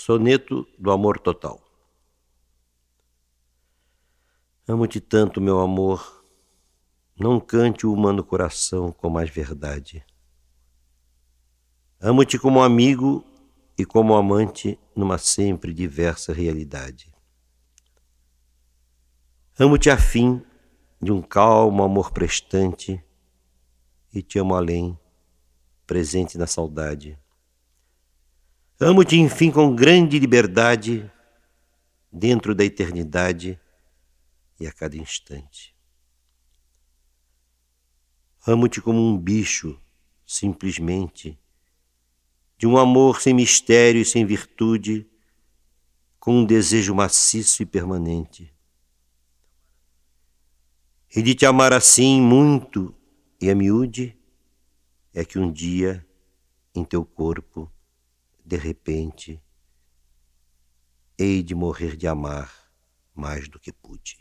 Soneto do Amor Total. Amo-te tanto, meu amor, não cante o humano coração com mais verdade. Amo-te como amigo e como amante numa sempre diversa realidade. Amo-te a fim de um calmo amor prestante e te amo além, presente na saudade. Amo-te, enfim, com grande liberdade, dentro da eternidade e a cada instante. Amo-te como um bicho, simplesmente, de um amor sem mistério e sem virtude, com um desejo maciço e permanente. E de te amar assim muito e a miúde, é que um dia, em teu corpo, de repente, hei de morrer de amar mais do que pude.